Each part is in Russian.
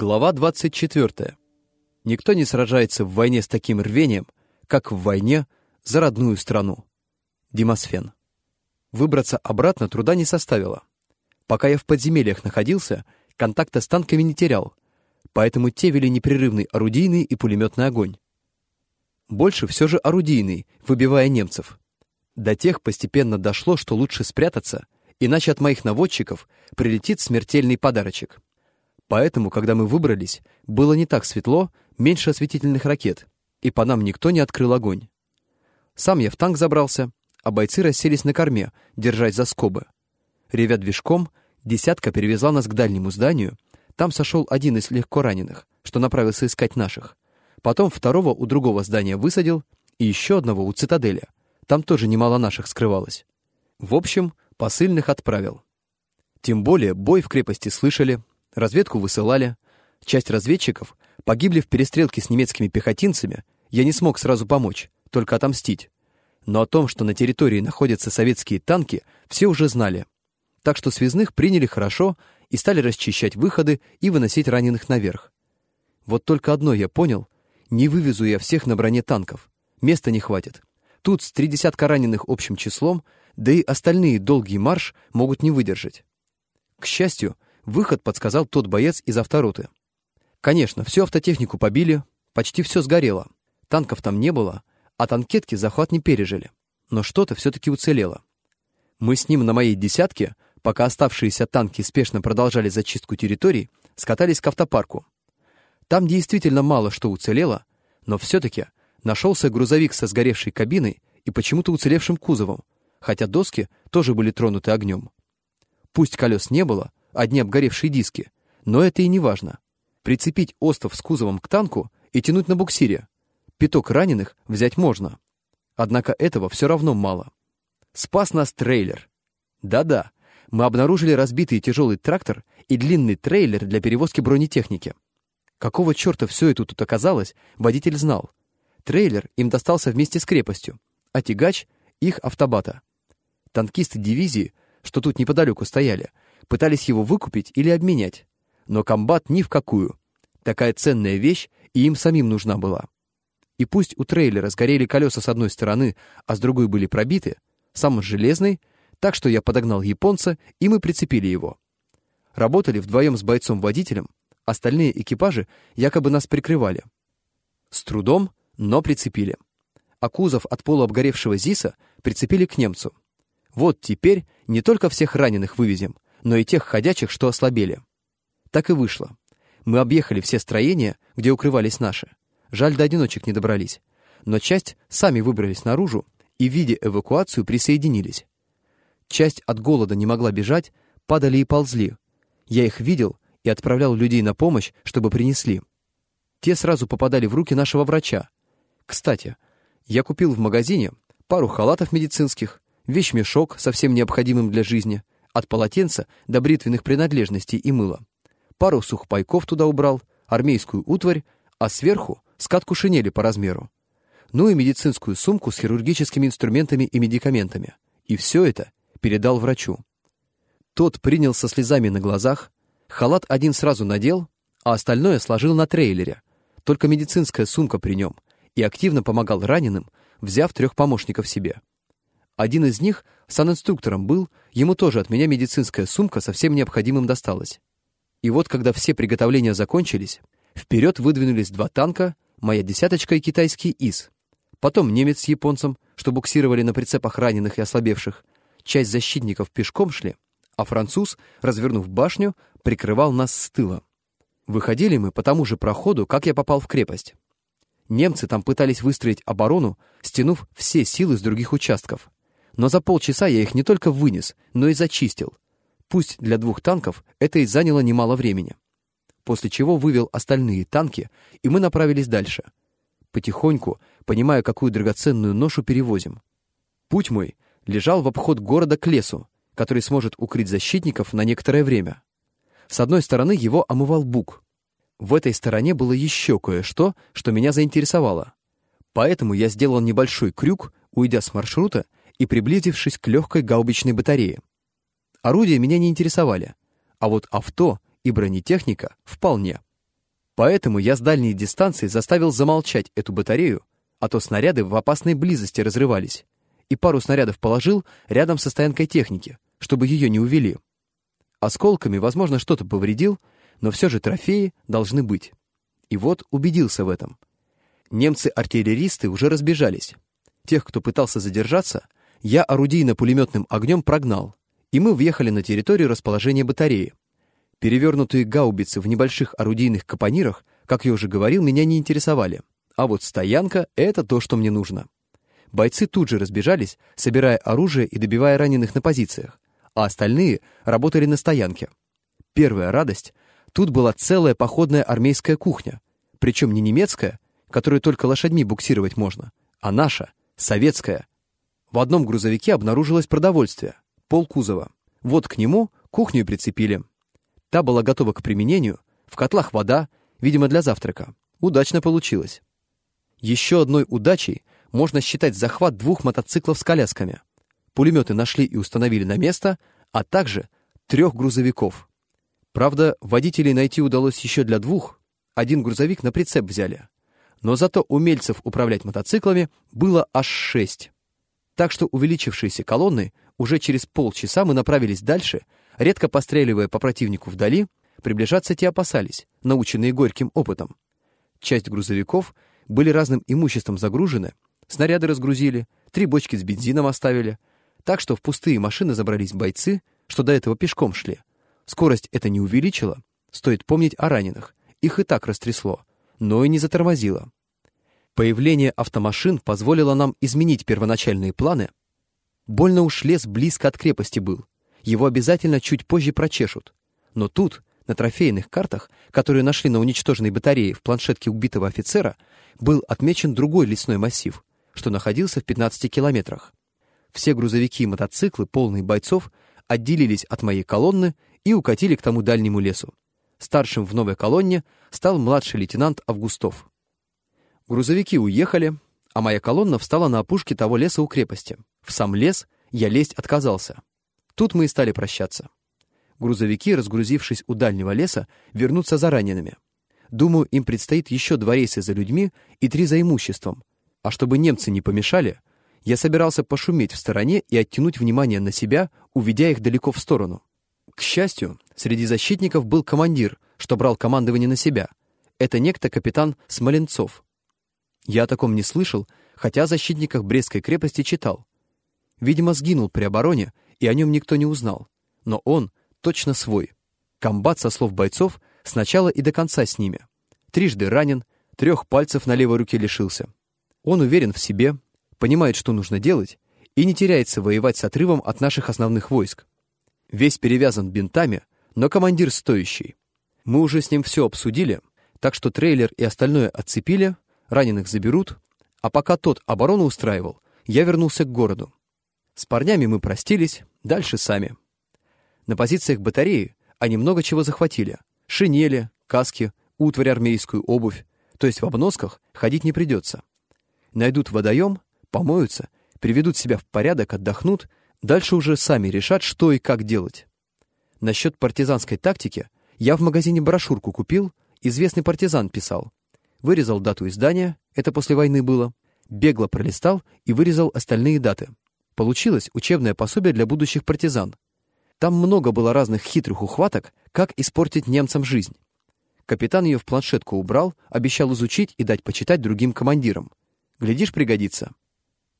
Глава 24. Никто не сражается в войне с таким рвением, как в войне за родную страну. Демосфен. Выбраться обратно труда не составило. Пока я в подземельях находился, контакта с танками не терял, поэтому те вели непрерывный орудийный и пулеметный огонь. Больше все же орудийный, выбивая немцев. До тех постепенно дошло, что лучше спрятаться, иначе от моих наводчиков прилетит смертельный подарочек — Поэтому, когда мы выбрались, было не так светло, меньше осветительных ракет, и по нам никто не открыл огонь. Сам я в танк забрался, а бойцы расселись на корме, держась за скобы. Ревя движком, десятка перевезла нас к дальнему зданию, там сошел один из легко раненых, что направился искать наших. Потом второго у другого здания высадил, и еще одного у цитаделя. Там тоже немало наших скрывалось. В общем, посыльных отправил. Тем более бой в крепости слышали, Разведку высылали. Часть разведчиков погибли в перестрелке с немецкими пехотинцами. Я не смог сразу помочь, только отомстить. Но о том, что на территории находятся советские танки, все уже знали. Так что связных приняли хорошо и стали расчищать выходы и выносить раненых наверх. Вот только одно я понял. Не вывезу я всех на броне танков. Места не хватит. Тут с три десятка раненых общим числом, да и остальные долгий марш могут не выдержать. К счастью, Выход подсказал тот боец из автороты. Конечно, всю автотехнику побили, почти все сгорело. Танков там не было, а танкетки захват не пережили. Но что-то все-таки уцелело. Мы с ним на моей десятке, пока оставшиеся танки спешно продолжали зачистку территорий, скатались к автопарку. Там действительно мало что уцелело, но все-таки нашелся грузовик со сгоревшей кабиной и почему-то уцелевшим кузовом, хотя доски тоже были тронуты огнем. Пусть колес не было, одни обгоревшие диски. Но это и не важно. Прицепить остов с кузовом к танку и тянуть на буксире. Пяток раненых взять можно. Однако этого все равно мало. Спас нас трейлер. Да-да, мы обнаружили разбитый тяжелый трактор и длинный трейлер для перевозки бронетехники. Какого черта все это тут оказалось, водитель знал. Трейлер им достался вместе с крепостью, а тягач — их автобата. Танкисты дивизии, что тут неподалеку стояли, пытались его выкупить или обменять. Но комбат ни в какую. Такая ценная вещь и им самим нужна была. И пусть у трейлера сгорели колеса с одной стороны, а с другой были пробиты, сам железный, так что я подогнал японца, и мы прицепили его. Работали вдвоем с бойцом-водителем, остальные экипажи якобы нас прикрывали. С трудом, но прицепили. А кузов от полуобгоревшего ЗИСа прицепили к немцу. Вот теперь не только всех раненых вывезем, но и тех ходячих, что ослабели. Так и вышло. Мы объехали все строения, где укрывались наши. Жаль, до одиночек не добрались. Но часть сами выбрались наружу и, видя эвакуацию, присоединились. Часть от голода не могла бежать, падали и ползли. Я их видел и отправлял людей на помощь, чтобы принесли. Те сразу попадали в руки нашего врача. Кстати, я купил в магазине пару халатов медицинских, вещмешок, совсем необходимым для жизни — от полотенца до бритвенных принадлежностей и мыла. Пару сухпайков туда убрал, армейскую утварь, а сверху скатку шинели по размеру. Ну и медицинскую сумку с хирургическими инструментами и медикаментами. И все это передал врачу. Тот принял со слезами на глазах, халат один сразу надел, а остальное сложил на трейлере. Только медицинская сумка при нем, и активно помогал раненым, взяв трех помощников себе. Один из них санинструктором был, ему тоже от меня медицинская сумка со всем необходимым досталась. И вот, когда все приготовления закончились, вперед выдвинулись два танка, моя десяточка и китайский ИС. Потом немец с японцем, что буксировали на прицепах раненых и ослабевших. Часть защитников пешком шли, а француз, развернув башню, прикрывал нас с тыла. Выходили мы по тому же проходу, как я попал в крепость. Немцы там пытались выстроить оборону, стянув все силы с других участков. Но за полчаса я их не только вынес, но и зачистил. Пусть для двух танков это и заняло немало времени. После чего вывел остальные танки, и мы направились дальше. Потихоньку, понимая, какую драгоценную ношу перевозим. Путь мой лежал в обход города к лесу, который сможет укрыть защитников на некоторое время. С одной стороны его омывал бук. В этой стороне было еще кое-что, что меня заинтересовало. Поэтому я сделал небольшой крюк, уйдя с маршрута, и приблизившись к легкой гаубичной батарее. Орудия меня не интересовали, а вот авто и бронетехника вполне. Поэтому я с дальней дистанции заставил замолчать эту батарею, а то снаряды в опасной близости разрывались, и пару снарядов положил рядом со стоянкой техники, чтобы ее не увели. Осколками, возможно, что-то повредил, но все же трофеи должны быть. И вот убедился в этом. Немцы-артиллеристы уже разбежались. Тех, кто пытался задержаться, я орудийно-пулеметным огнем прогнал, и мы въехали на территорию расположения батареи. Перевернутые гаубицы в небольших орудийных капонирах, как я уже говорил, меня не интересовали. А вот стоянка — это то, что мне нужно. Бойцы тут же разбежались, собирая оружие и добивая раненых на позициях, а остальные работали на стоянке. Первая радость — тут была целая походная армейская кухня, причем не немецкая, которую только лошадьми буксировать можно, а наша, советская. В одном грузовике обнаружилось продовольствие, пол кузова. Вот к нему кухню прицепили. Та была готова к применению, в котлах вода, видимо, для завтрака. Удачно получилось. Еще одной удачей можно считать захват двух мотоциклов с колясками. Пулеметы нашли и установили на место, а также трех грузовиков. Правда, водителей найти удалось еще для двух, один грузовик на прицеп взяли. Но зато умельцев управлять мотоциклами было аж шесть. Так что увеличившиеся колонны уже через полчаса мы направились дальше, редко постреливая по противнику вдали, приближаться те опасались, наученные горьким опытом. Часть грузовиков были разным имуществом загружены, снаряды разгрузили, три бочки с бензином оставили, так что в пустые машины забрались бойцы, что до этого пешком шли. Скорость это не увеличила, стоит помнить о раненых, их и так растрясло, но и не затормозило. Появление автомашин позволило нам изменить первоначальные планы. Больно уж лес близко от крепости был, его обязательно чуть позже прочешут. Но тут, на трофейных картах, которые нашли на уничтоженной батарее в планшетке убитого офицера, был отмечен другой лесной массив, что находился в 15 километрах. Все грузовики и мотоциклы, полные бойцов, отделились от моей колонны и укатили к тому дальнему лесу. Старшим в новой колонне стал младший лейтенант Августов. Грузовики уехали, а моя колонна встала на опушке того леса у крепости. В сам лес я лезть отказался. Тут мы и стали прощаться. Грузовики, разгрузившись у дальнего леса, вернутся за ранеными. Думаю, им предстоит еще два рейса за людьми и три за имуществом. А чтобы немцы не помешали, я собирался пошуметь в стороне и оттянуть внимание на себя, уведя их далеко в сторону. К счастью, среди защитников был командир, что брал командование на себя. Это некто капитан Смоленцов. Я о таком не слышал, хотя о защитниках Брестской крепости читал. Видимо, сгинул при обороне, и о нем никто не узнал. Но он точно свой. Комбат, со слов бойцов, сначала и до конца с ними. Трижды ранен, трех пальцев на левой руке лишился. Он уверен в себе, понимает, что нужно делать, и не теряется воевать с отрывом от наших основных войск. Весь перевязан бинтами, но командир стоящий. Мы уже с ним все обсудили, так что трейлер и остальное отцепили, раненых заберут, а пока тот оборону устраивал, я вернулся к городу. С парнями мы простились, дальше сами. На позициях батареи они много чего захватили. Шинели, каски, утварь армейскую, обувь. То есть в обносках ходить не придется. Найдут водоем, помоются, приведут себя в порядок, отдохнут Дальше уже сами решат, что и как делать. Насчет партизанской тактики я в магазине брошюрку купил, известный партизан писал. Вырезал дату издания, это после войны было, бегло пролистал и вырезал остальные даты. Получилось учебное пособие для будущих партизан. Там много было разных хитрых ухваток, как испортить немцам жизнь. Капитан ее в планшетку убрал, обещал изучить и дать почитать другим командирам. Глядишь, пригодится.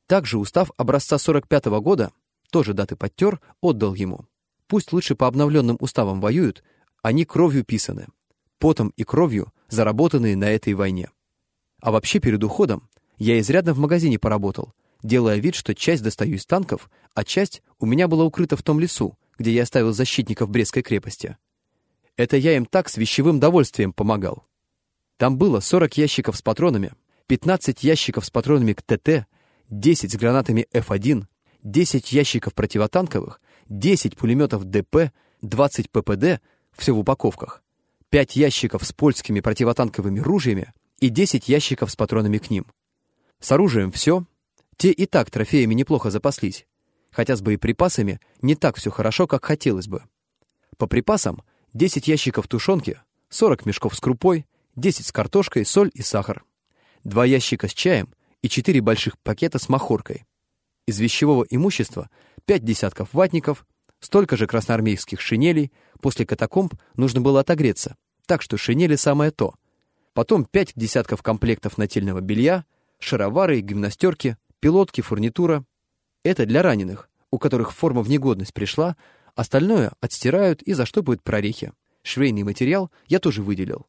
Также устав образца 45 -го года тоже даты подтер, отдал ему. Пусть лучше по обновленным уставам воюют, они кровью писаны. Потом и кровью, заработанные на этой войне. А вообще перед уходом я изрядно в магазине поработал, делая вид, что часть достаю из танков, а часть у меня была укрыта в том лесу, где я оставил защитников Брестской крепости. Это я им так с вещевым довольствием помогал. Там было 40 ящиков с патронами, 15 ящиков с патронами к ТТ, 10 с гранатами F1, 10 ящиков противотанковых, 10 пулеметов ДП, 20 ППД, все в упаковках, 5 ящиков с польскими противотанковыми ружьями и 10 ящиков с патронами к ним. С оружием все. Те и так трофеями неплохо запаслись, хотя с боеприпасами не так все хорошо, как хотелось бы. По припасам 10 ящиков тушенки, 40 мешков с крупой, 10 с картошкой, соль и сахар, два ящика с чаем и четыре больших пакета с махоркой. Из вещевого имущества пять десятков ватников, столько же красноармейских шинелей, после катакомб нужно было отогреться, так что шинели самое то. Потом пять десятков комплектов нательного белья, шаровары гимнастерки, пилотки, фурнитура. Это для раненых, у которых форма в негодность пришла, остальное отстирают и заштопают прорехи. Швейный материал я тоже выделил.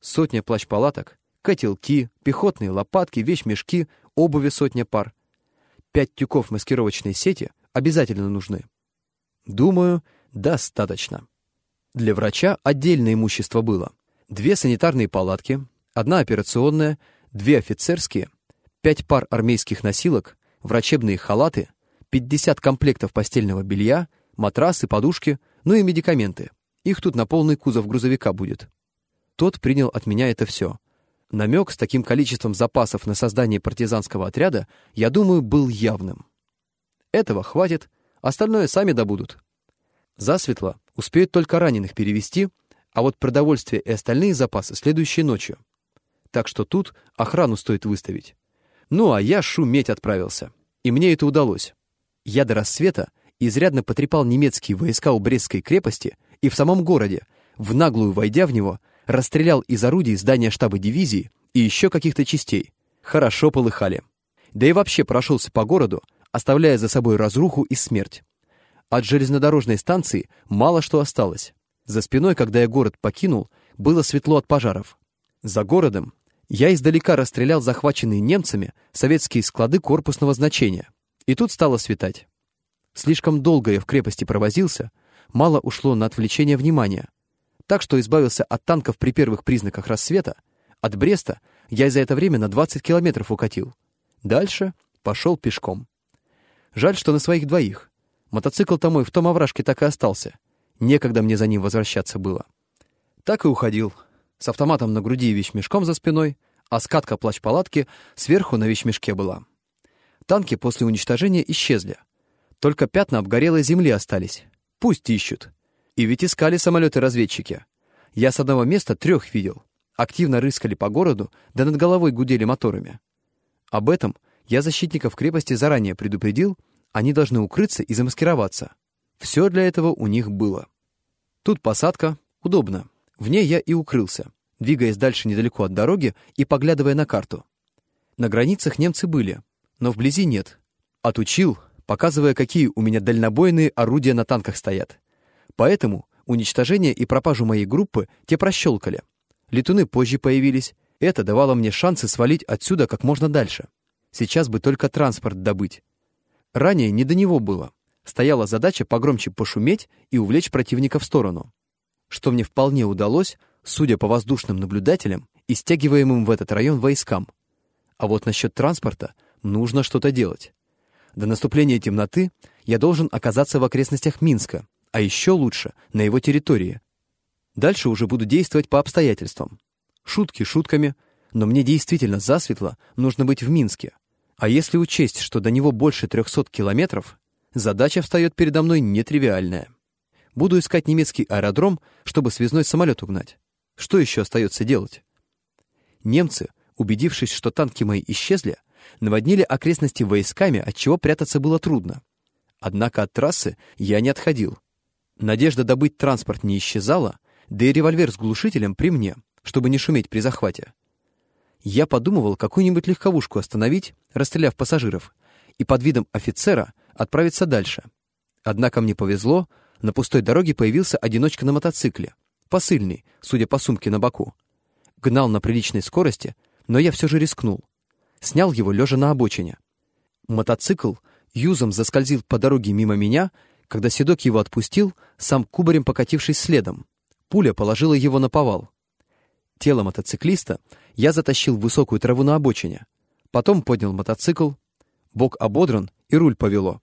Сотня плащ-палаток, котелки, пехотные лопатки, вещмешки, обуви сотня пар. Пять тюков маскировочной сети обязательно нужны. Думаю, достаточно. Для врача отдельное имущество было. Две санитарные палатки, одна операционная, две офицерские, пять пар армейских носилок, врачебные халаты, 50 комплектов постельного белья, матрасы, подушки, ну и медикаменты. Их тут на полный кузов грузовика будет. Тот принял от меня это все. Намек с таким количеством запасов на создание партизанского отряда, я думаю, был явным. Этого хватит, остальное сами добудут. Засветло успеют только раненых перевести, а вот продовольствие и остальные запасы следующей ночью. Так что тут охрану стоит выставить. Ну, а я шуметь отправился. И мне это удалось. Я до рассвета изрядно потрепал немецкие войска у Брестской крепости и в самом городе, в наглую войдя в него, расстрелял из орудий здания штаба дивизии и еще каких-то частей. Хорошо полыхали. Да и вообще прошелся по городу, оставляя за собой разруху и смерть. От железнодорожной станции мало что осталось. За спиной, когда я город покинул, было светло от пожаров. За городом я издалека расстрелял захваченные немцами советские склады корпусного значения. И тут стало светать. Слишком долго я в крепости провозился, мало ушло на отвлечение внимания. Так что избавился от танков при первых признаках рассвета. От Бреста я за это время на 20 километров укатил. Дальше пошел пешком. Жаль, что на своих двоих. Мотоцикл-то мой в том овражке так и остался. Некогда мне за ним возвращаться было. Так и уходил. С автоматом на груди и вещмешком за спиной, а скатка плащ-палатки сверху на вещмешке была. Танки после уничтожения исчезли. Только пятна обгорелой земли остались. Пусть ищут. И ведь искали самолеты-разведчики. Я с одного места трех видел. Активно рыскали по городу, да над головой гудели моторами. Об этом я защитников крепости заранее предупредил, они должны укрыться и замаскироваться. Все для этого у них было. Тут посадка, удобно. В ней я и укрылся, двигаясь дальше недалеко от дороги и поглядывая на карту. На границах немцы были, но вблизи нет. Отучил, показывая, какие у меня дальнобойные орудия на танках стоят. Поэтому уничтожение и пропажу моей группы те прощелкали. Летуны позже появились. Это давало мне шансы свалить отсюда как можно дальше. Сейчас бы только транспорт добыть. Ранее не до него было. Стояла задача погромче пошуметь и увлечь противника в сторону. Что мне вполне удалось, судя по воздушным наблюдателям и стягиваемым в этот район войскам. А вот насчет транспорта нужно что-то делать. До наступления темноты я должен оказаться в окрестностях Минска, а еще лучше на его территории. Дальше уже буду действовать по обстоятельствам. Шутки шутками, но мне действительно засветло нужно быть в Минске. А если учесть, что до него больше 300 километров, задача встает передо мной нетривиальная. Буду искать немецкий аэродром, чтобы связной самолет угнать. Что еще остается делать? Немцы, убедившись, что танки мои исчезли, наводнили окрестности войсками, от чего прятаться было трудно. Однако от трассы я не отходил. Надежда добыть транспорт не исчезала, да и револьвер с глушителем при мне, чтобы не шуметь при захвате. Я подумывал какую-нибудь легковушку остановить, расстреляв пассажиров, и под видом офицера отправиться дальше. Однако мне повезло, на пустой дороге появился одиночка на мотоцикле, посыльный, судя по сумке на боку. Гнал на приличной скорости, но я все же рискнул. Снял его лежа на обочине. Мотоцикл юзом заскользил по дороге мимо меня, когда седок его отпустил, сам кубарем покатившись следом. Пуля положила его на повал. Тело мотоциклиста я затащил высокую траву на обочине. Потом поднял мотоцикл. Бок ободран и руль повело.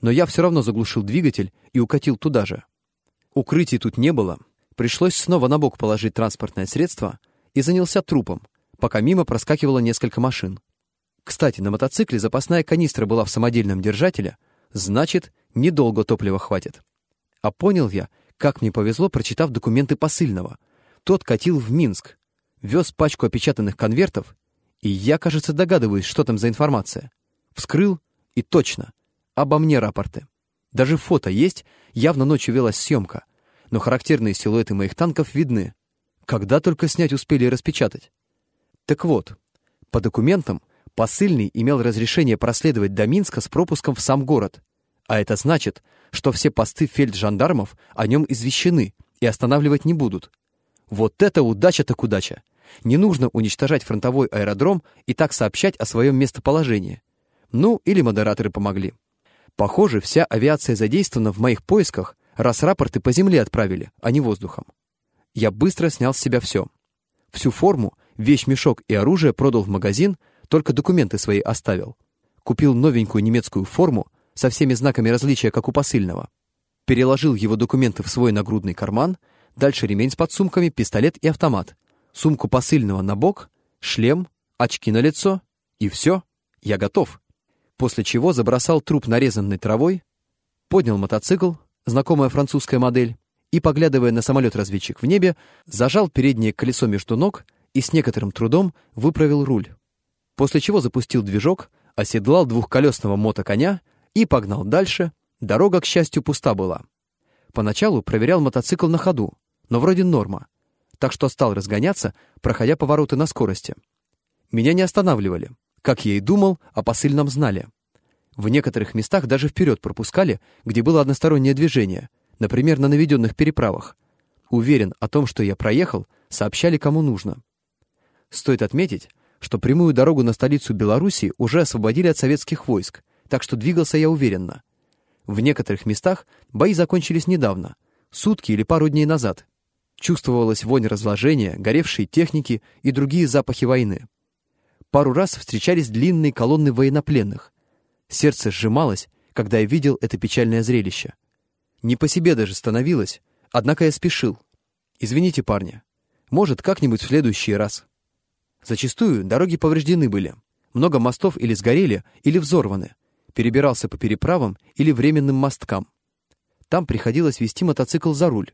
Но я все равно заглушил двигатель и укатил туда же. Укрытий тут не было. Пришлось снова на бок положить транспортное средство и занялся трупом, пока мимо проскакивало несколько машин. Кстати, на мотоцикле запасная канистра была в самодельном держателе, значит, недолго топлива хватит. А понял я, как мне повезло, прочитав документы посыльного. Тот катил в Минск. Вез пачку опечатанных конвертов, и я, кажется, догадываюсь, что там за информация. Вскрыл, и точно, обо мне рапорты. Даже фото есть, явно ночью велась съемка, но характерные силуэты моих танков видны. Когда только снять успели и распечатать. Так вот, по документам посыльный имел разрешение проследовать до Минска с пропуском в сам город. А это значит, что все посты фельджандармов о нем извещены и останавливать не будут. Вот это удача так удача! Не нужно уничтожать фронтовой аэродром и так сообщать о своем местоположении. Ну, или модераторы помогли. Похоже, вся авиация задействована в моих поисках, раз рапорты по земле отправили, а не воздухом. Я быстро снял с себя все. Всю форму, вещь-мешок и оружие продал в магазин, только документы свои оставил. Купил новенькую немецкую форму со всеми знаками различия, как у посыльного. Переложил его документы в свой нагрудный карман, дальше ремень с подсумками, пистолет и автомат, сумку посыльного на бок, шлем, очки на лицо, и все, я готов. После чего забросал труп нарезанной травой, поднял мотоцикл, знакомая французская модель, и, поглядывая на самолет-разведчик в небе, зажал переднее колесо между ног и с некоторым трудом выправил руль. После чего запустил движок, оседлал двухколесного мотоконя и погнал дальше. Дорога, к счастью, пуста была. Поначалу проверял мотоцикл на ходу, но вроде норма, так что стал разгоняться, проходя повороты на скорости. Меня не останавливали. Как я и думал, о посыльном знали. В некоторых местах даже вперед пропускали, где было одностороннее движение, например, на наведенных переправах. Уверен, о том, что я проехал, сообщали кому нужно. Стоит отметить, что прямую дорогу на столицу Белоруссии уже освободили от советских войск, так что двигался я уверенно. В некоторых местах бои закончились недавно, сутки или пару дней назад. Чувствовалась вонь разложения, горевшие техники и другие запахи войны. Пару раз встречались длинные колонны военнопленных. Сердце сжималось, когда я видел это печальное зрелище. Не по себе даже становилось, однако я спешил. Извините, парни. Может, как-нибудь в следующий раз. Зачастую дороги повреждены были. Много мостов или сгорели, или взорваны. Перебирался по переправам или временным мосткам. Там приходилось вести мотоцикл за руль.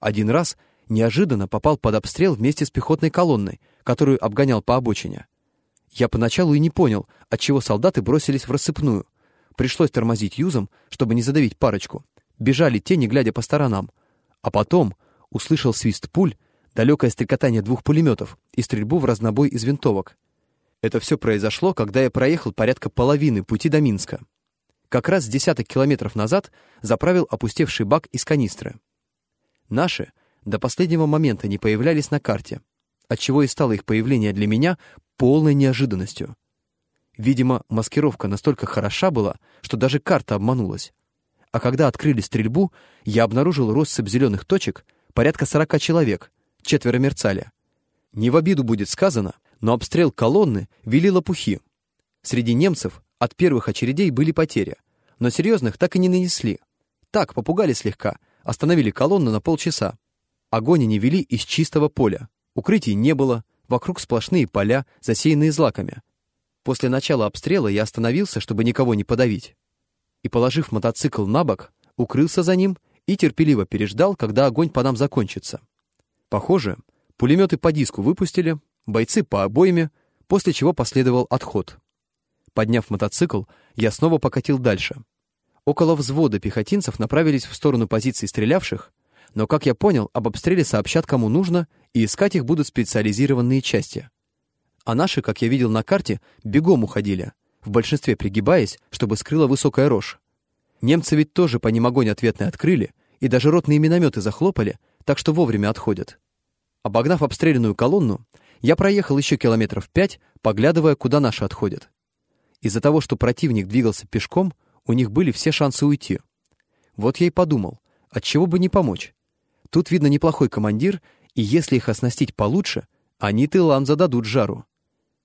Один раз неожиданно попал под обстрел вместе с пехотной колонной, которую обгонял по обочине. Я поначалу и не понял, отчего солдаты бросились в рассыпную. Пришлось тормозить юзом, чтобы не задавить парочку бежали те, не глядя по сторонам. А потом услышал свист пуль, далекое стрекотание двух пулеметов и стрельбу в разнобой из винтовок. Это все произошло, когда я проехал порядка половины пути до Минска. Как раз десяток километров назад заправил опустевший бак из канистры. Наши до последнего момента не появлялись на карте, отчего и стало их появление для меня полной неожиданностью. Видимо, маскировка настолько хороша была, что даже карта обманулась а когда открыли стрельбу, я обнаружил россыпь зеленых точек, порядка сорока человек, четверо мерцали. Не в обиду будет сказано, но обстрел колонны вели лопухи. Среди немцев от первых очередей были потери, но серьезных так и не нанесли. Так, попугали слегка, остановили колонну на полчаса. Огонь они вели из чистого поля. Укрытий не было, вокруг сплошные поля, засеянные злаками. После начала обстрела я остановился, чтобы никого не подавить и, положив мотоцикл на бок, укрылся за ним и терпеливо переждал, когда огонь по нам закончится. Похоже, пулеметы по диску выпустили, бойцы по обойме, после чего последовал отход. Подняв мотоцикл, я снова покатил дальше. Около взвода пехотинцев направились в сторону позиций стрелявших, но, как я понял, об обстреле сообщат кому нужно, и искать их будут специализированные части. А наши, как я видел на карте, бегом уходили — в большинстве пригибаясь, чтобы скрыла высокая рожь. Немцы ведь тоже по ним огонь ответный открыли, и даже ротные минометы захлопали, так что вовремя отходят. Обогнав обстрелянную колонну, я проехал еще километров пять, поглядывая, куда наши отходят. Из-за того, что противник двигался пешком, у них были все шансы уйти. Вот я и подумал, отчего бы не помочь. Тут видно неплохой командир, и если их оснастить получше, они тылам зададут жару.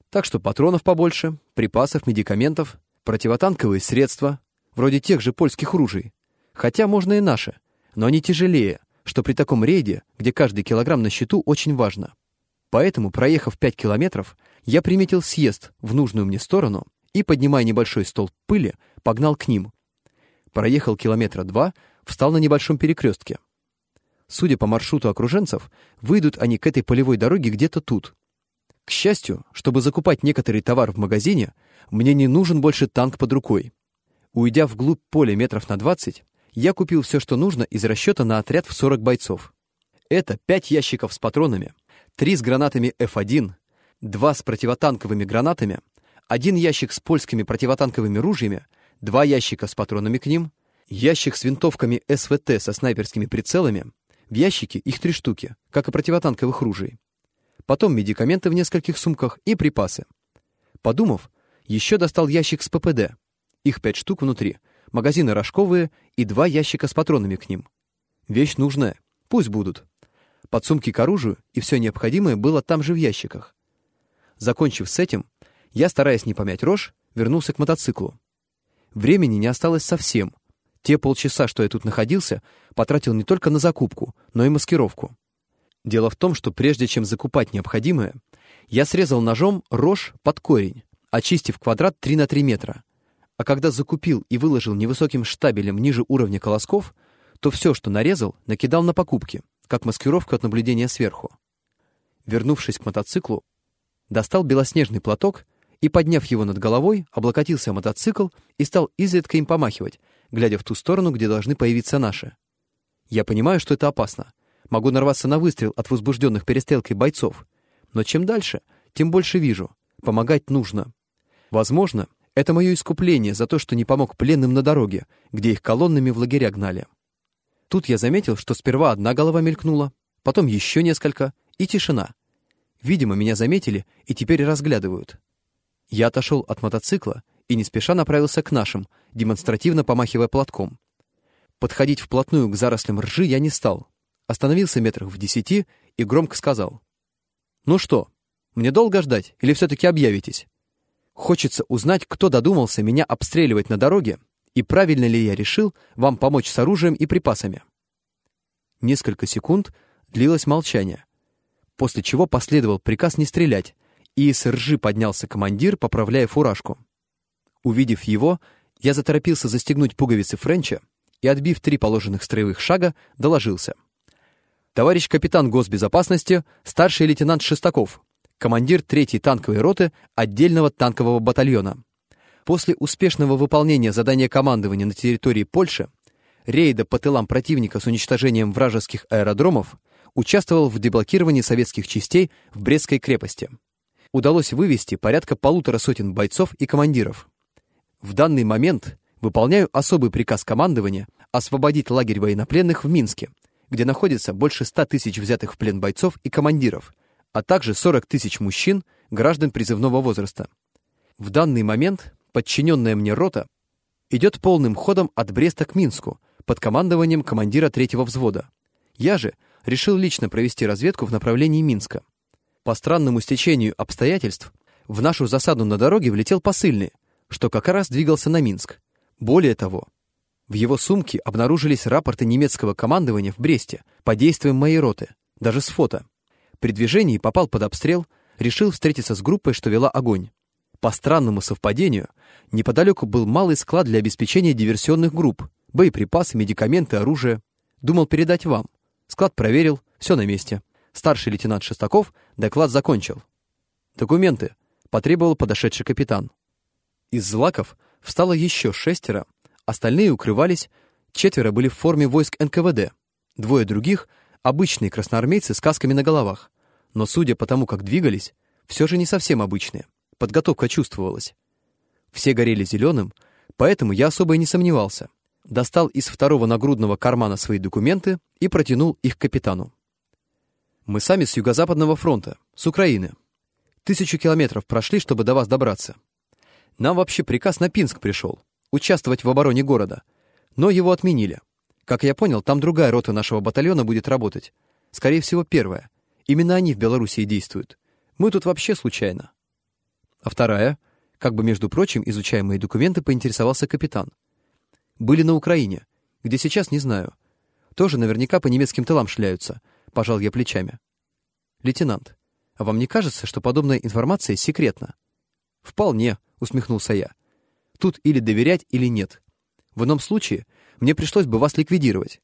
Так что патронов побольше, припасов, медикаментов, противотанковые средства, вроде тех же польских ружей. Хотя можно и наши, но они тяжелее, что при таком рейде, где каждый килограмм на счету, очень важно. Поэтому, проехав 5 километров, я приметил съезд в нужную мне сторону и, поднимая небольшой столб пыли, погнал к ним. Проехал километра два, встал на небольшом перекрестке. Судя по маршруту окруженцев, выйдут они к этой полевой дороге где-то тут. К счастью, чтобы закупать некоторый товар в магазине, мне не нужен больше танк под рукой. Уйдя вглубь поля метров на 20, я купил все, что нужно из расчета на отряд в 40 бойцов. Это 5 ящиков с патронами, 3 с гранатами F1, 2 с противотанковыми гранатами, один ящик с польскими противотанковыми ружьями, два ящика с патронами к ним, ящик с винтовками СВТ со снайперскими прицелами, в ящике их три штуки, как и противотанковых ружей. Потом медикаменты в нескольких сумках и припасы. Подумав, еще достал ящик с ППД. Их пять штук внутри, магазины рожковые и два ящика с патронами к ним. Вещь нужная, пусть будут. Подсумки к оружию и все необходимое было там же в ящиках. Закончив с этим, я, стараясь не помять рожь, вернулся к мотоциклу. Времени не осталось совсем, те полчаса, что я тут находился, потратил не только на закупку, но и маскировку. Дело в том, что прежде чем закупать необходимое, я срезал ножом рожь под корень, очистив квадрат 3 на 3 метра. А когда закупил и выложил невысоким штабелем ниже уровня колосков, то все, что нарезал, накидал на покупки, как маскировку от наблюдения сверху. Вернувшись к мотоциклу, достал белоснежный платок и, подняв его над головой, облокотился мотоцикл и стал изредка им помахивать, глядя в ту сторону, где должны появиться наши. Я понимаю, что это опасно. Могу нарваться на выстрел от возбужденных перестрелкой бойцов. Но чем дальше, тем больше вижу. Помогать нужно. Возможно, это мое искупление за то, что не помог пленным на дороге, где их колоннами в лагеря гнали. Тут я заметил, что сперва одна голова мелькнула, потом еще несколько, и тишина. Видимо, меня заметили и теперь разглядывают. Я отошел от мотоцикла и не спеша направился к нашим, демонстративно помахивая платком. Подходить вплотную к зарослям ржи я не стал. Остановился метрах в десяти и громко сказал. «Ну что, мне долго ждать или все-таки объявитесь? Хочется узнать, кто додумался меня обстреливать на дороге и правильно ли я решил вам помочь с оружием и припасами». Несколько секунд длилось молчание, после чего последовал приказ не стрелять, и с ржи поднялся командир, поправляя фуражку. Увидев его, я заторопился застегнуть пуговицы Френча и, отбив три положенных строевых шага, доложился. «Товарищ капитан госбезопасности, старший лейтенант Шестаков, командир третьей танковой роты отдельного танкового батальона. После успешного выполнения задания командования на территории Польши, рейда по тылам противника с уничтожением вражеских аэродромов, участвовал в деблокировании советских частей в Брестской крепости. Удалось вывести порядка полутора сотен бойцов и командиров. В данный момент выполняю особый приказ командования освободить лагерь военнопленных в Минске, где находится больше 100 тысяч взятых в плен бойцов и командиров, а также 40 тысяч мужчин, граждан призывного возраста. В данный момент подчиненная мне рота идет полным ходом от Бреста к Минску под командованием командира третьего взвода. Я же решил лично провести разведку в направлении Минска. По странному стечению обстоятельств в нашу засаду на дороге влетел посыльный, что как раз двигался на Минск. Более того, в его сумке обнаружились рапорты немецкого командования в Бресте по действиям моей роты, даже с фото. При движении попал под обстрел, решил встретиться с группой, что вела огонь. По странному совпадению, неподалеку был малый склад для обеспечения диверсионных групп, боеприпасы, медикаменты, оружие. Думал передать вам. Склад проверил, все на месте. Старший лейтенант Шестаков доклад закончил. «Документы», — потребовал подошедший капитан. Из злаков встало еще шестеро, остальные укрывались, четверо были в форме войск НКВД, двое других — обычные красноармейцы с касками на головах, но, судя по тому, как двигались, все же не совсем обычные, подготовка чувствовалась. Все горели зеленым, поэтому я особо и не сомневался. Достал из второго нагрудного кармана свои документы и протянул их капитану. «Мы сами с Юго-Западного фронта, с Украины. Тысячу километров прошли, чтобы до вас добраться. Нам вообще приказ на Пинск пришел, участвовать в обороне города. Но его отменили. Как я понял, там другая рота нашего батальона будет работать. Скорее всего, первая. Именно они в Белоруссии действуют. Мы тут вообще случайно. А вторая, как бы, между прочим, изучая мои документы, поинтересовался капитан. Были на Украине. Где сейчас, не знаю. Тоже наверняка по немецким тылам шляются. Пожал я плечами. Лейтенант, а вам не кажется, что подобная информация секретна? Вполне, усмехнулся я. Тут или доверять, или нет. В ином случае мне пришлось бы вас ликвидировать.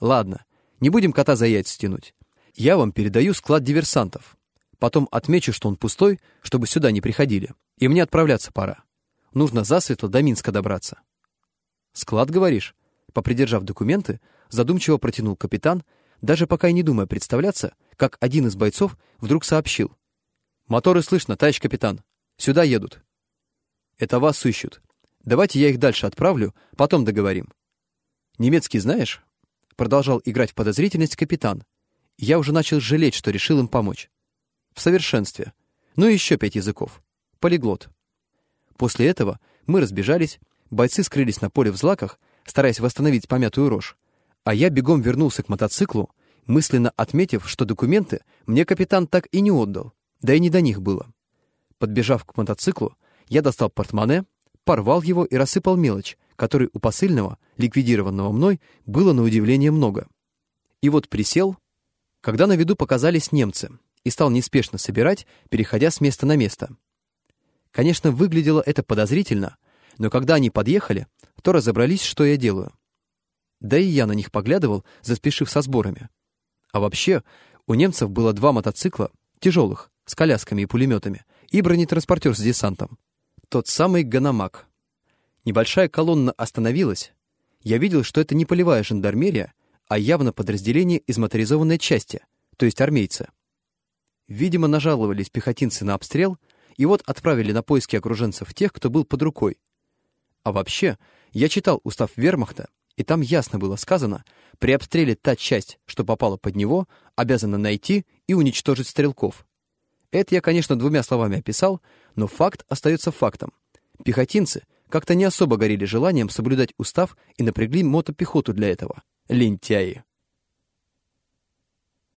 Ладно, Не будем кота за яйца стянуть. Я вам передаю склад диверсантов. Потом отмечу, что он пустой, чтобы сюда не приходили. И мне отправляться пора. Нужно засветло до Минска добраться. Склад, говоришь? Попридержав документы, задумчиво протянул капитан, даже пока и не думая представляться, как один из бойцов вдруг сообщил. «Моторы слышно, товарищ капитан. Сюда едут». «Это вас ищут. Давайте я их дальше отправлю, потом договорим». «Немецкий знаешь?» Продолжал играть в подозрительность капитан. Я уже начал жалеть, что решил им помочь. В совершенстве. Ну и еще пять языков. Полиглот. После этого мы разбежались, бойцы скрылись на поле в злаках, стараясь восстановить помятую рожь, а я бегом вернулся к мотоциклу, мысленно отметив, что документы мне капитан так и не отдал, да и не до них было. Подбежав к мотоциклу, я достал портмоне, порвал его и рассыпал мелочь, которой у посыльного, ликвидированного мной, было на удивление много. И вот присел, когда на виду показались немцы, и стал неспешно собирать, переходя с места на место. Конечно, выглядело это подозрительно, но когда они подъехали, то разобрались, что я делаю. Да и я на них поглядывал, заспешив со сборами. А вообще, у немцев было два мотоцикла, тяжелых, с колясками и пулеметами, и бронетранспортер с десантом. Тот самый Ганамак. Небольшая колонна остановилась. Я видел, что это не полевая жандармерия, а явно подразделение из моторизованной части, то есть армейцы. Видимо, нажаловались пехотинцы на обстрел, и вот отправили на поиски окруженцев тех, кто был под рукой. А вообще, я читал устав вермахта, и там ясно было сказано, при обстреле та часть, что попала под него, обязана найти и уничтожить стрелков. Это я, конечно, двумя словами описал, но факт остается фактом. Пехотинцы как-то не особо горели желанием соблюдать устав и напрягли мотопехоту для этого. Лентяи.